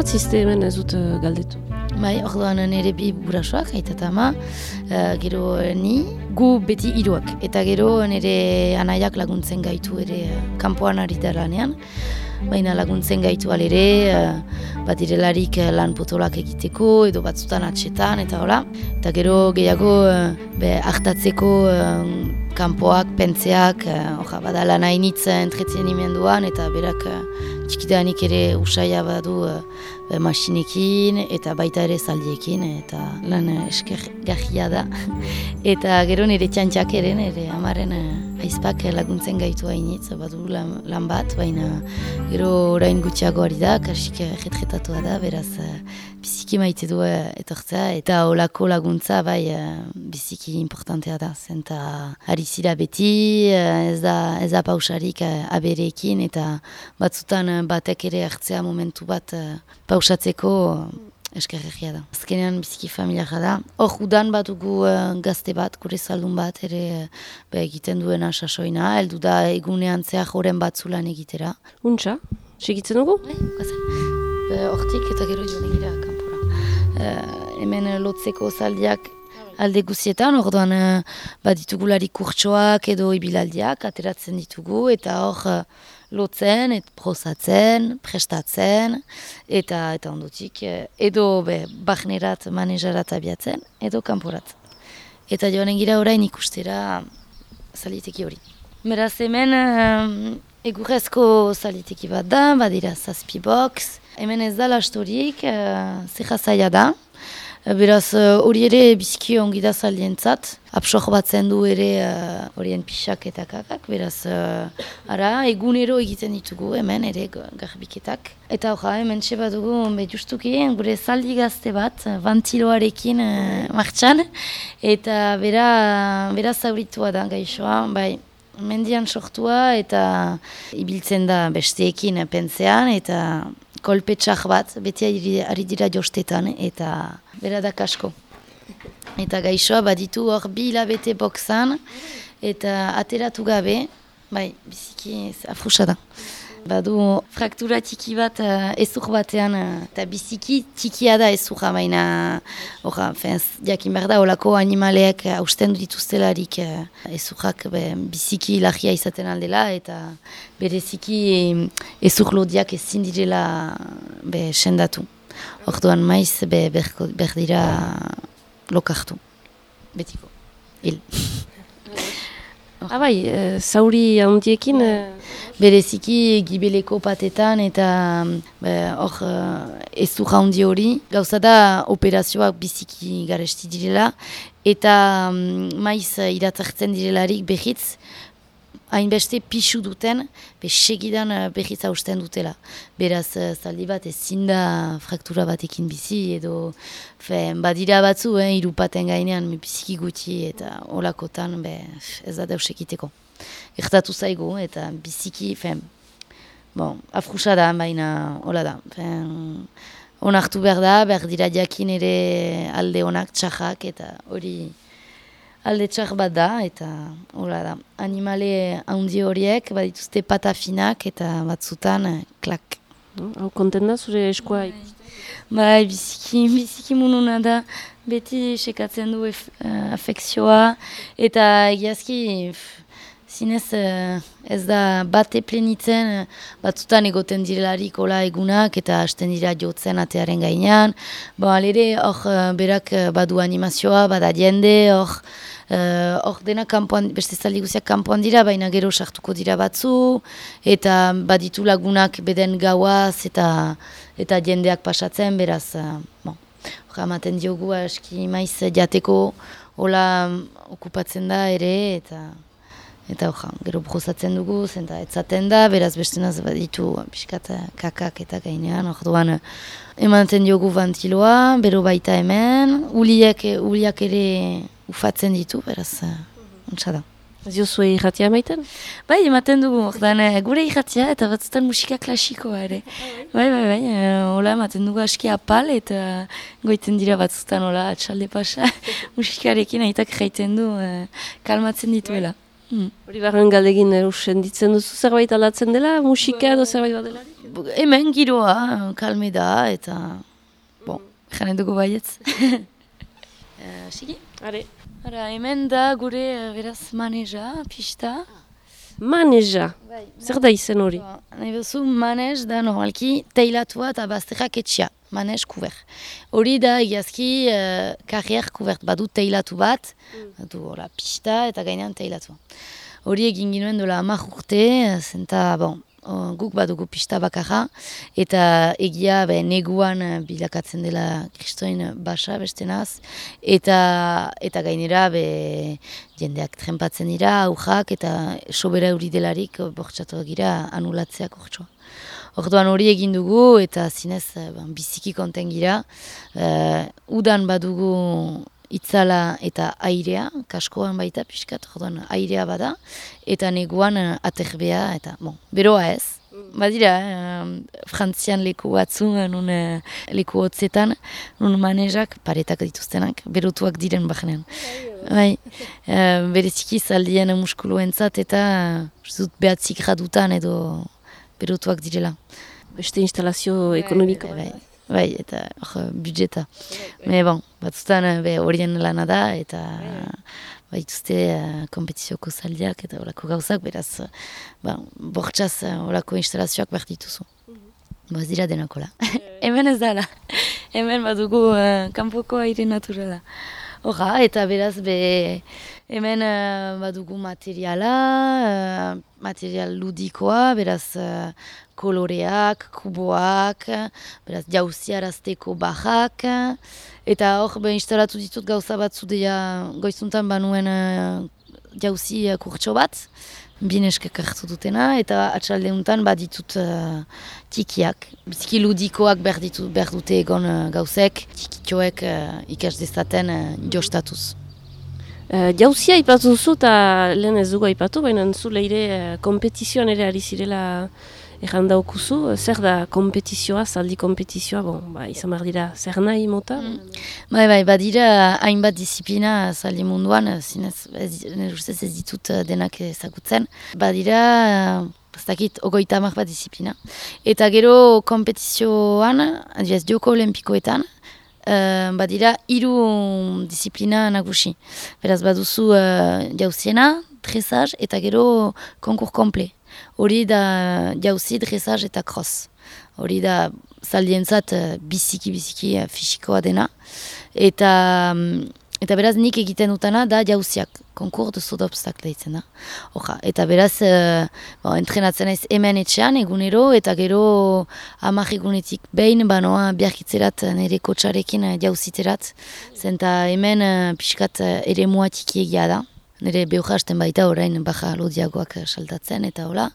Zomat ziste hemen ez dut eh, galdetu. Bai, orduan nire bi burasoak, aita eta ama, eh, gero ni, gu beti hiruak. Eta gero nire anaiak laguntzen gaitu ere eh, kanpoan ari da lanean. Baina laguntzen gaitu alere, uh, bat direlarik eh, lan potolak egiteko, edo batzutan atxetan, eta hola. Eta gero gehiago, eh, be, hartatzeko eh, kanpoak, pentzeak, uh, oja, bada lan hainitz entretenimenduan, eta berak uh, txikidanik ere usaia badu uh, be, masinekin, eta baita ere zaldiekin, eta lan eskergarria da. eta gero nire txantxak ere, nire amaren aizpak laguntzen gaitu hainitz, badu lan, lan bat, baina gero orain gutxiago ari da, karsik retretatua da, beraz biziki maite du etortzea, eta olako laguntza bai uh, biziki importantea da, zenta ari zira beti, uh, ez da, ez da pausarik uh, abereekin, eta batzutan batek ere hartzea momentu bat pausatzeko eskerregia da. Azkenean biziki familiara da. Hor udan bat dugu uh, gazte bat, gure zaldun bat, ere uh, be, egiten duena sasoina, heldu da egunean zehar joren bat zulan egitera. Untxa, segitzen dugu? Bai, Hortik eta gero joan. Eh, hemen eh, lotzeko zaldiak alde guzietan, orduan uh, baditugularik kurtsoak edo ibilaldiak ateratzen ditugu, eta hor eh, lotzen, et prosatzen, prestatzen, eta eta ondotik eh, edo be, bahnerat, manejarat abiatzen, edo kanporat. Eta joan gira orain ikustera zaliteki hori. Beraz hemen egurrezko zaliteki bat da, badira zazpi box. Hemen ez da lastorik, uh, zeha zaila da. Eh, Beraz, eh, hori ere biziki ongi da zalientzat. Apsok batzen du ere eh, horien pixak eta kakak. Beraz, uh, ara, egunero egiten ditugu hemen ere garbiketak. Eta hoja, hemen txeba dugu, justuki, gure zaldi gazte bat, eh, ventiloarekin uh, martxan. Eta bera, bera zauritua da gaixoa, bai, mendian sortua eta ibiltzen da besteekin pentzean eta kolpetsak bat, beti ari, dira jostetan eta bera da kasko. Eta gaixoa baditu hor bi hilabete bokzan eta ateratu gabe, bai, biziki afrusa da. Badu fraktura txiki bat uh, ezur batean, eh, eta biziki txikia da ezurra, baina orra, fenz, jakin behar da, olako animaleak hausten dituztelarik ezurrak be, biziki lagia izaten aldela, eta bereziki ezur lodiak ezin direla be, sendatu. Orduan maiz be, berko, berdira lokartu, betiko, hil. Ah bai, eh, zauri handiekin... eh, Bereziki gibeleko patetan eta be, hor uh, ez du jaundi hori. Gauza da operazioak biziki garesti direla eta mm, maiz iratzartzen direlarik behitz hainbeste pixu duten, be segidan uh, behiz hausten dutela. Beraz, uh, zaldi bat ezin da fraktura batekin bizi, edo fe, badira batzu, eh, irupaten gainean, biziki gutxi, eta olakotan, be, ez da deus ekiteko. Ertatu zaigu, eta biziki, fe, bon, afrusa da, baina, hola da. Fe, onartu behar da, behar dira jakin ere alde onak, txajak, eta hori alde txar bat da, eta hola da. Animale handi horiek, badituzte pata finak, eta batzutan, eh, klak. Hau konten da, zure eskoa? Bai, biziki, biziki mununa da, beti sekatzen du ef, uh, afekzioa, eta egiazki, zinez uh, ez da bat eplenitzen, batzutan egoten direlarik hola egunak, eta hasten dira jotzen atearen gainean. Ba, alere, hor, uh, berak badu animazioa, bada jende, hor, uh, dena kampuan, beste zaldi guziak kampuan dira, baina gero sartuko dira batzu, eta baditu lagunak beden gauaz, eta eta jendeak pasatzen, beraz, uh, hor amaten diogu aski maiz jateko, hola okupatzen da ere, eta eta hor, gero bruzatzen dugu, zenta etzaten da, beraz beste naz baditu piskat kakak eta gainean, hor duan ematen diogu vantiloa, bero baita hemen, uliak, uliak ere ufatzen ditu, beraz, uh, da. Zio zue irratia emaiten? Bai, ematen dugu, ordan, eh, gure irratia eta batzutan musika klasikoa ere. Bai, bai, bai, hola ematen dugu aski apal eta goiten dira batzutan, hola, atxalde pasa, musikarekin aitak jaiten du, kalmatzen dituela. Hori barren galdegin erusen ditzen duzu zerbait alatzen dela, musika edo zerbait bat dela? Hemen giroa, kalme da eta, bon, janen dugu baietz. Sigi? Are. Ara, hemen da gure uh, beraz maneja, pista. Maneja? Bai, Zer da izen hori? Nahi bezu manez da normalki teilatua eta bazterrak etxia. Manez kuber. Hori da egiazki uh, karrier kubert badu teilatu bat, mm. du hola, pista eta gainean teilatua. Hori egin ginoen dola amak urte, zenta, bon, guk badugu pista bakarra, eta egia be, neguan eh, bilakatzen dela kristoin basa beste naz, eta, eta gainera be, jendeak trempatzen dira, aujak, eta sobera hori delarik bortxatu gira anulatzeak ortsua. Orduan hori egin dugu eta zinez eh, ban, biziki konten gira. Uh, udan badugu itzala eta airea, kaskoan baita pixkat, jodan airea bada, eta neguan uh, aterbea, eta, bon, beroa ez. Badira, uh, frantzian leku batzu, nun uh, leku hotzetan, nun manezak, paretak dituztenak, berotuak diren bajenean. Bai, uh, bereziki zaldien muskuluentzat eta uh, behatzik radutan edo berotuak direla. Beste instalazio ekonomiko. Bai, bai. Eta hor, budjeta. Me bon, batzutan eh, horien lana da, eta baituzte uh, kompetizioko zaldiak eta horako gauzak, beraz, ba, bortxaz horako instalazioak behar dituzu. Boaz dira denakola. Hemen ez dala. Hemen badugu uh, kanpoko aire naturala. Horra, eta beraz, be, hemen uh, badugu materiala, uh, material ludikoa, beraz, koloreak, kuboak, beraz, jauziarazteko bajak, eta hor, be, instalatu ditut gauza bat zudea goizuntan banuen uh, jauzi uh, kurtso bat, bineskak hartu dutena, eta atxalde untan baditut uh, tikiak. Biziki ludikoak behar, ditu, behar dute egon uh, gauzek, tikitxoek uh, ikas dezaten uh, jostatuz. Uh, jauzia ipatu zu eta lehen ez dugu ipatu, baina zu leire uh, kompetizioan ere ari zirela Egan daukuzu, zer da kompetizioa, zaldi kompetizioa, bon, ba, izan behar dira, zer nahi mota? Mm. Bai, bai, badira hainbat disiplina zaldi munduan, zinez, ez, ez, ez ditut eh, denak ezagutzen. Badira, ez dakit, ogoita amak bat disiplina. Eta gero kompetizioan, adiaz, dioko olimpikoetan, Uh, badira hiru disiplina nagusi. Beraz baduzu uh, jauziena, tresaz eta gero konkur komple hori da jauzi dresaz eta cross. Hori da zaldientzat eh, biziki biziki uh, fisikoa dena. Eta, mm, eta beraz nik egiten dutana da jauziak, konkur de soda obstak daitzen da. Oja, eta beraz uh, bo, entrenatzen ez hemen etxean egunero eta gero amak egunetik behin banoa biarkitzerat nire kotxarekin jauziterat. Zenta hemen pixkat ere muatik egia da. Nire behoja hasten baita orain baja lodiagoak saltatzen eta hola.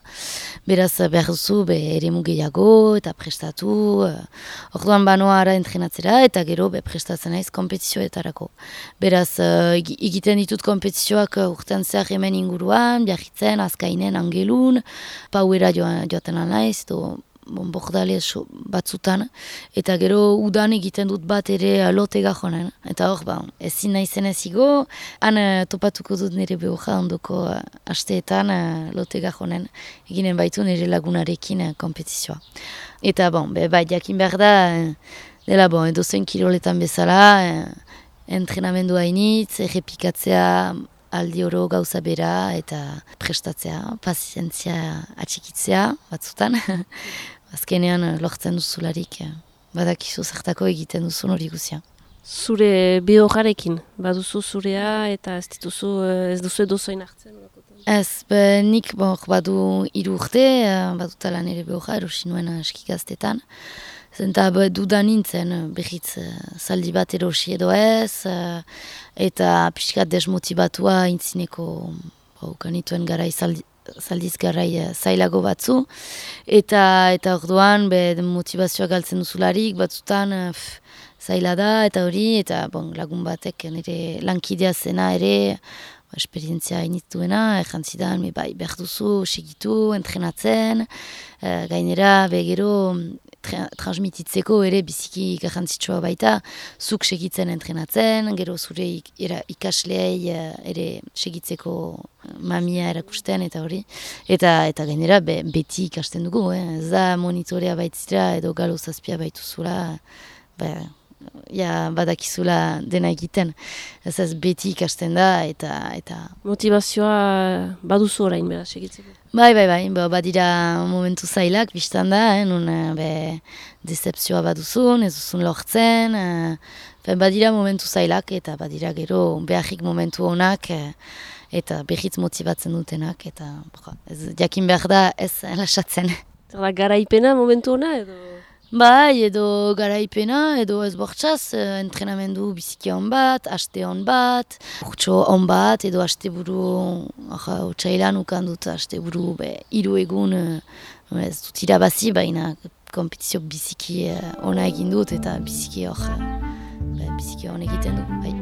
Beraz behar duzu be ere gehiago eta prestatu. Eh, orduan banoa ara entrenatzera eta gero be prestatzen naiz kompetizioetarako. Beraz egiten ditut kompetizioak urtean zehar hemen inguruan, biarritzen, azkainen, angelun, pauera joaten naiz, do bon, bordale batzutan, eta gero udan egiten dut bat ere lote gajonen. Eta hor, ba, ezin nahi zen igo, han uh, topatuko dut nire behoja ondoko uh, asteetan uh, lote gajonen, eginen baitu nire lagunarekin kompetizioa. Eta bon, be, bai, jakin behar da, dela bon, edo zen kiloletan bezala, uh, entrenamendu hainitz, errepikatzea, aldi oro gauza bera eta prestatzea, pazientzia atxikitzea batzutan. azkenean eh, lortzen duzularik, eh, badakizu zertako egiten duzu hori guzia. Zure biogarekin, baduzu zurea eta ez dituzu eh, ez duzu edo hartzen? Ez, be, nik bon, badu iru urte, badu talan ere bioga, erosi nuen eskigaztetan. Zenta dudan nintzen, behitz zaldi bat erosi edo ez, eta pixkat desmotibatua intzineko, bau, kanituen gara izaldi, zaldiz garai uh, zailago batzu, eta eta orduan be, motivazioa galtzen duzularik, batzutan uh, zaila da, eta hori, eta bon, lagun batek nire lankidea zena ere, ba, esperientzia inituena, errantzidan, bai, behar duzu, segitu, entrenatzen, uh, gainera, begero, transmititzeko ere biziki garrantzitsua baita, zuk segitzen entrenatzen, gero zure ikasleei eh, ere segitzeko mamia erakusten eta hori. Eta eta gainera beti ikasten dugu, eh? ez da monitorea baitzira edo galo zazpia baituzula, ba, ja, badakizula dena egiten. Ez ez beti ikasten da eta... eta... Motivazioa baduzu orain bera segitzeko? Bai, bai, bai, ba, badira momentu zailak, biztan da, eh, nun eh, be, decepzioa baduzun, ez duzun lortzen, eh, badira momentu zailak eta badira gero beharrik momentu honak, eh, eta behitz motibatzen dutenak, eta ez, jakin behar da ez lasatzen. Zer garaipena momentu hona edo? Bai, edo garaipena, edo ez bortzaz, eh, entrenamendu biziki hon bat, aste hon bat, urtso hon bat, edo aste buru, otxailan ukan dut aste buru, be, iru egun, eh, ez dut irabazi, baina kompetizio biziki eh, ona egin dut, eta biziki hor, biziki hon egiten du, bai.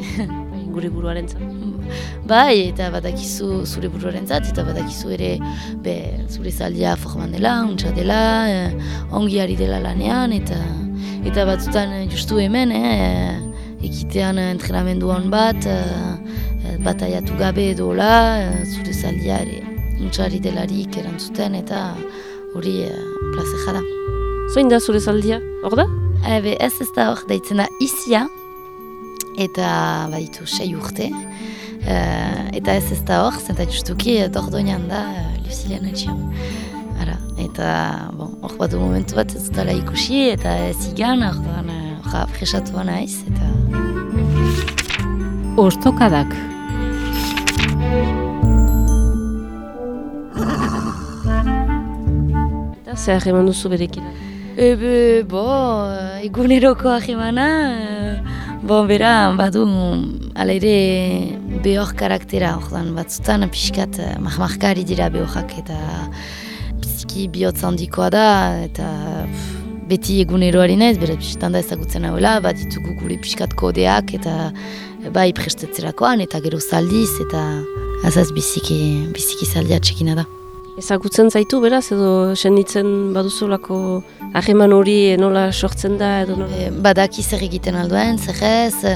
gure buruaren Bai, eta badakizu zure buruaren zat, eta badakizu ere be, zure zaldia forman dela, untsa dela, eh, ongi ari dela lanean, eta eta batzutan eh, justu hemen, eh, ekitean entrenamendu hon bat, eh, bataiatu gabe edola, eh, zure zaldia ere untsa ari delarik erantzuten, eta hori eh, plaze jara. Zoin da zure zaldia, hor da? Ebe, ez ez da hor, daitzen da izia, eta baditu sei urte. Uh, eta ez ez da hor, zenta justuki dordoinan da uh, Lucilian etxian. Ara, eta bon, hor bat momentu bat ez dutala ikusi eta ez igan, hor da uh, presatu naiz eta... Ostokadak. Eta zer eman duzu berekin? Ebe, bo, eguneroko ahimana, bo, bera, badu, ala ere, behor karaktera, ordan batzutan pixkat uh, mahmarkari dira behorrak eta biziki bihotz handikoa da eta beti eguneroari naiz, bera pixetan da ezagutzen hauela, bat ditugu gure pixkat kodeak eta bai prestetzerakoan eta gero zaldiz eta azaz biziki, biziki zaldia txekina da. Ezagutzen zaitu beraz edo senditzen baduzulako ahreman hori nola sortzen da edo nola? E, badaki zer egiten alduen, zer ez,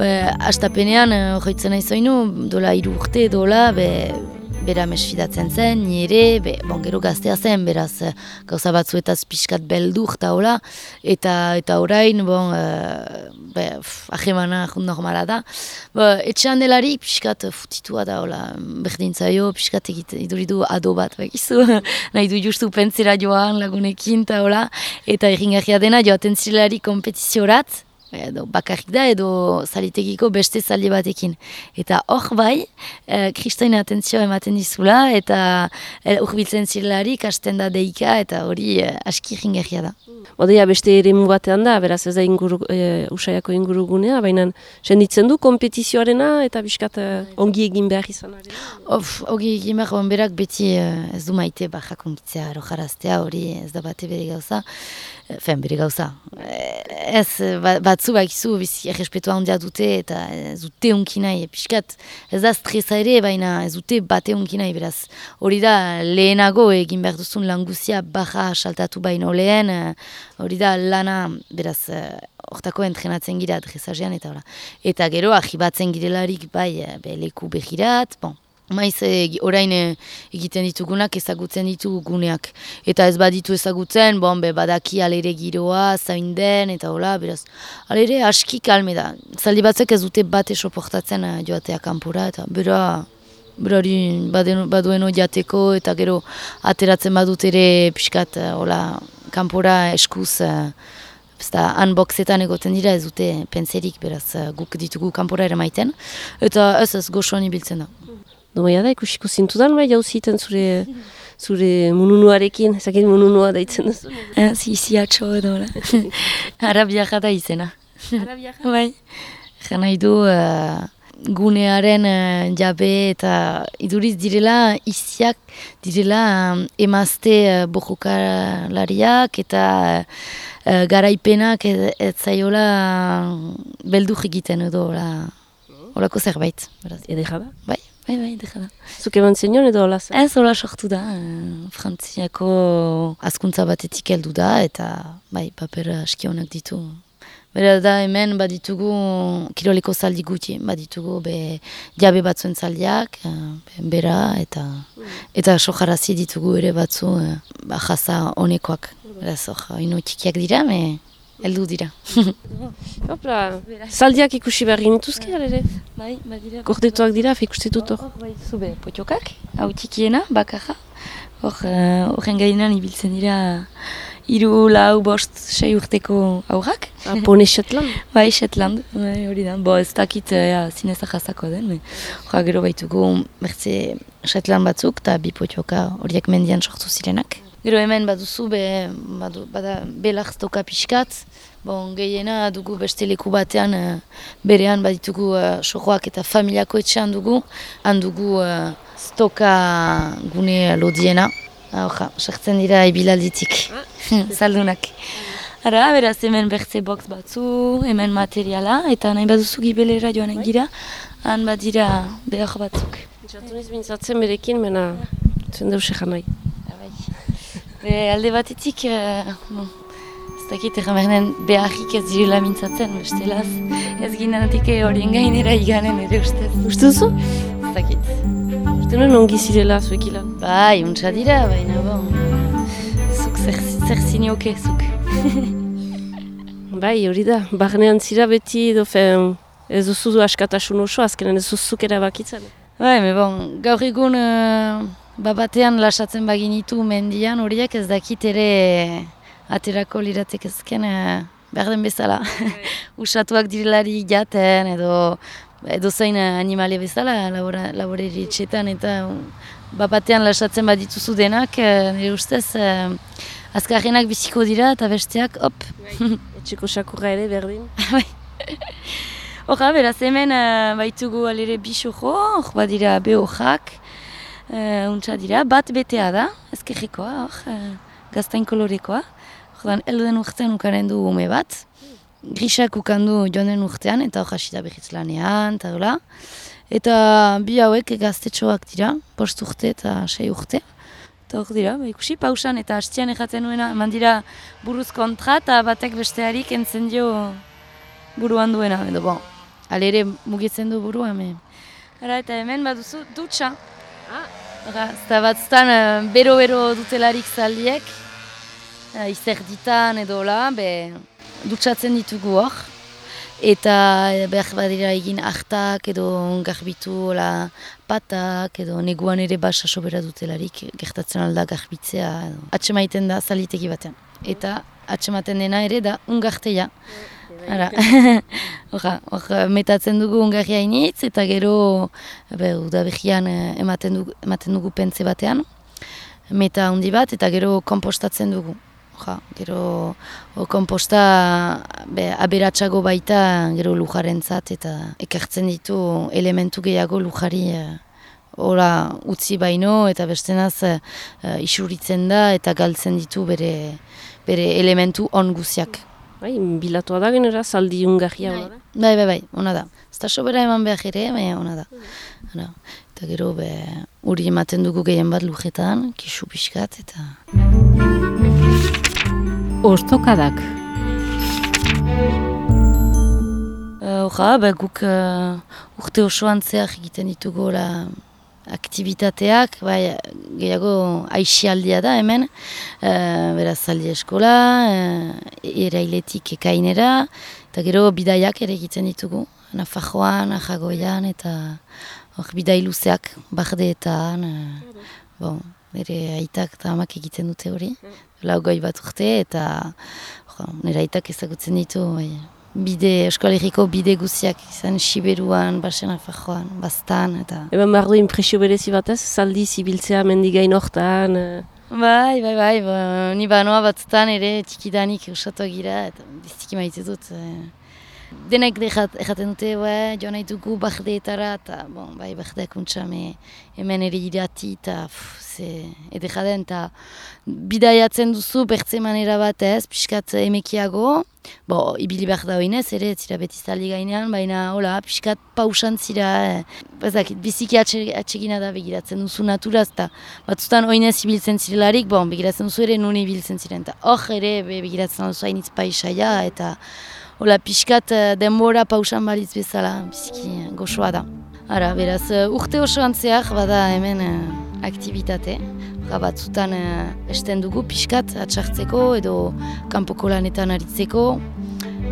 be, astapenean horretzen nahi zoinu, dola iru urte, dola, be, bera mesfidatzen zen, nire, be, bon, gero gaztea zen, beraz, eh, gauza batzu eta pixkat beldur eta hola, eta, eta orain, bon, uh, be, ahemana normala da. Ba, etxean delarik pixkat futitua da, hola, berdintzaio, pixkat iduridu ado bat, bekizu, nahi du justu pentsera joan lagunekin, eta hola, eta erringarria dena joaten zilari kompetiziorat, edo bakarrik da edo zalitegiko beste zaldi batekin. Eta hor bai, e, kristoin atentzio ematen dizula eta e, urbiltzen zirelari kasten da deika eta hori e, aski ringerria da. Odea beste ere batean da, beraz ez da inguru, e, usaiako ingurugunea, baina senditzen du kompetizioarena eta biskat e, ongi egin behar izan. Of, ongi egin behar berak beti e, ez du maite bajak ongitzea, rojaraztea hori ez da bate bere gauza. Fen, bere gauza. Ez, ba, batzu bakizu, bizi, errespetua handia dute, eta ez dute unki nahi. Piskat, ez da stresa ere, baina ez dute bate unki nahi, beraz. Hori da, lehenago egin behar duzun languzia baja saltatu baino lehen, hori da lana, beraz, hortako entrenatzen gira dresajean, eta hori. Eta gero, ahibatzen girelarik, bai, be, leku behirat, bon, Maiz e, orain e, egiten ditugunak ezagutzen ditugu guneak. Eta ez baditu ezagutzen, bon, be, badaki alere giroa, zain den, eta hola, beraz. Alere aski kalme da. Zaldi batzuk ez dute bate soportatzen uh, joatea kanpura, eta bera, berari baduen jateko, eta gero ateratzen badut ere pixkat, hola, kanpura eskuz, Zta, unboxetan egoten dira ez dute penserik beraz guk ditugu kanpora ere maiten. Eta ez ez goxoan ibiltzen da. Domaia da, ikusiko zintudan, bai, jauziten zure, zure mununuarekin, ezakit mununua daitzen duzu. Eh, zi, zi atxo edo, Arabiaja da izena. Arabiaja? bai. Jena idu, uh, gunearen uh, jabe eta iduriz direla iziak direla um, emazte uh, bojokalariak eta uh, garaipenak ez, ez zaiola beldur egiten edo, horako zerbait. Edera da? Bai. Bai, bai, deka da. Zuk eman zenion edo hola zen? Ez hola sortu da. Frantziako askuntza batetik heldu da eta bai, paper askionak ditu. Bera da hemen baditugu kiroleko zaldi guti, baditugu be jabe batzuen zaldiak, eh, bera eta eta sojarazi ditugu ere batzu eh, jaza honekoak. Beraz, hor, ino txikiak dira, me eldu dira. Hopla, zaldiak ikusi behar ginituzke, ere? Bai, badira. Gordetuak dira, ikuste dut hor. Bai, zube, potxokak, hau txikiena, bakarra. Hor, uh, horren gainan ibiltzen dira iru, lau, bost, sei urteko aurrak. Ah, pone Shetland? bai, Shetland, bai, hori da. Bo, ez dakit, uh, ja, zinez jazako den. Horra gero baitugu, bertze Shetland batzuk, eta bi potxoka horiek mendian sortu zirenak. Gero hemen baduzu, be, badu, bada belahztoka pixkat, bon, gehiena dugu beste leku batean, uh, berean baditugu uh, eta familiako etxean dugu, han dugu uh, stoka gune lodiena, Hoja, sartzen dira ibilalditik, saldunak. Ara, beraz hemen bertze box batzu, hemen materiala, eta nahi baduzu gibelera joan egira, han badira behar batzuk. Jatu niz bintzatzen berekin, mena zuen deus nahi. Be, alde batetik, uh, bon, ez dakit erramernen beharrik ez direla mintzatzen, bestelaz. Ez ginanatik horien gainera iganen ere ustez. Uste duzu? Ez dakit. Uste nuen ongi zirela zuekila? Bai, untsa dira, baina bon. Zuk zer, zer zinioke, zuk. bai, hori da. Barnean zira beti edo fen, ez duzu du askatasun oso, azkenan ez duzuk erabakitzen. Bai, me bon, gaur egun... Uh, Ba batean lasatzen baginitu mendian horiek ez dakit ere aterako liratek ezken eh, behar den bezala. Bai. Usatuak direlari jaten edo edo zain animalia bezala laboreri etxetan eta ba batean lasatzen badituzu denak eh, nire ustez eh, azkarrenak biziko dira eta besteak hop. Bai. Etxeko sakurra ere berdin. Bai. Horra, beraz hemen baitugu alere bixoko, hor badira behojak, Uh, untsa dira, bat betea da, ezkerrikoa, hor, uh, gaztain kolorekoa. Jodan, elden urtean ukaren du ume bat. Grisak ukandu joan urtean, eta hor hasita behiz lanean, eta dola. Eta bi hauek gaztetxoak dira, post urte eta sei urte. Eta hor dira, ba, ikusi, pausan eta hastian erraten nuena, eman dira buruz kontra, eta batek bestearik entzen dio buruan duena. Edo, bon, alere mugitzen du burua, me. eta hemen baduzu dutxa. Ah. Eta batzutan uh, bero-bero dutelarik zaldiek, uh, izerditan edo la, be, dutxatzen ditugu hor. Eta eh, behar badira egin hartak edo garbitu la, patak edo neguan ere basa sobera dutelarik gertatzen alda garbitzea. Atxemaiten da zalitegi batean. Eta atxematen dena ere da ungarteia. Ara, Oja, hor, metatzen dugu ungarria initz, eta gero, be, udabegian eh, ematen dugu, ematen dugu pentze batean, meta handi bat, eta gero kompostatzen dugu. Oja, gero, o, komposta be, aberatsago baita gero lujarentzat, eta ekartzen ditu elementu gehiago lujari eh, ora utzi baino, eta bestenaz uh, isuritzen da, eta galtzen ditu bere, bere elementu on guziak. Bai, bilatua da genera, zaldi ungarria. Bai. bai, bai, bai, ona da. Zta sobera eman behar ere, bai, ona da. Hala. Eta gero, be, uri ematen dugu gehien bat lujetan, kisu pixkat, eta... Ostokadak. Uh, Oja, be, guk uh, urte osoan zehar egiten ditugu aktivitateak, bai, gehiago aixialdia da hemen, e, beraz zaldi eskola, e, erailetik ekainera, eta gero bidaiak ere egiten ditugu, Nafajoan, Ajagoian, eta hor bidai luzeak, bardeetan, e, bon, ere aitak eta amak egiten dute hori, lau goi bat urte, eta nire aitak ezagutzen ditu, bai, bide, eskoaleriko bide guziak izan Siberuan, Basen Afajoan, Bastan, eta... Eban behar du impresio berezi batez, zaldi zibiltzea mendigain hortan... Uh... Bai, bai, bai, ba, ni banoa batzutan ere txikidanik usatu gira, eta biztiki maite dut. Eh. Denek erraten dute, bai, joan nahi dugu bardeetara, eta, bon, bai, bardeak untxame hemen ere irati, eta, ze, edo jaden, eta bidaiatzen duzu, bertze manera bat ez, pixkat emekiago, bo, ibili behar da hoinez, ere, zira beti zaldi gainean, baina, hola, pixkat pausan zira, eh, bazakit, biziki atxegina da begiratzen duzu naturaz, eta batzutan hoinez ibiltzen zirelarik, bon, begiratzen duzu ere nune ibiltzen ziren, eta hor ere begiratzen duzu hainitz paisaia, eta hola, pixkat eh, denbora pausan balitz bezala, biziki goxoa da. Ara, beraz, eh, urte osoan zehar, bada hemen aktivitate, batzutan uh, esten dugu pixkat atxartzeko edo kanpoko lanetan aritzeko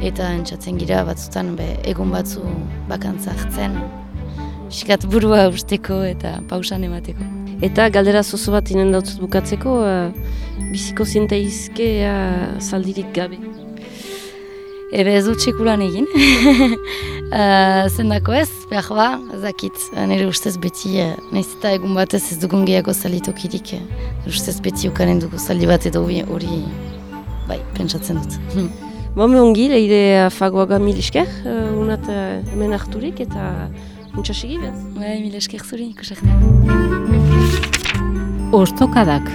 eta entzatzen gira batzutan be, egun batzu bakantza hartzen pixkat burua usteko eta pausan emateko. Eta galdera zozo bat inen dautzut bukatzeko, uh, biziko zinteizke uh, zaldirik gabe. Ebe ez dut txekulan egin. uh, zendako ez, behar ba, ezakit, nire ustez beti, uh, nahiz eta egun batez ez dugun gehiago zalitokirik, uh, nire ustez beti ukanen dugu zaldi bat edo hori, bai, pentsatzen dut. Ba, me ongi, leire fagoaga mil esker, uh, unat uh, hemen harturik eta untxasigi behaz. Bai, mil esker zuri, ikusarte. Ostokadak.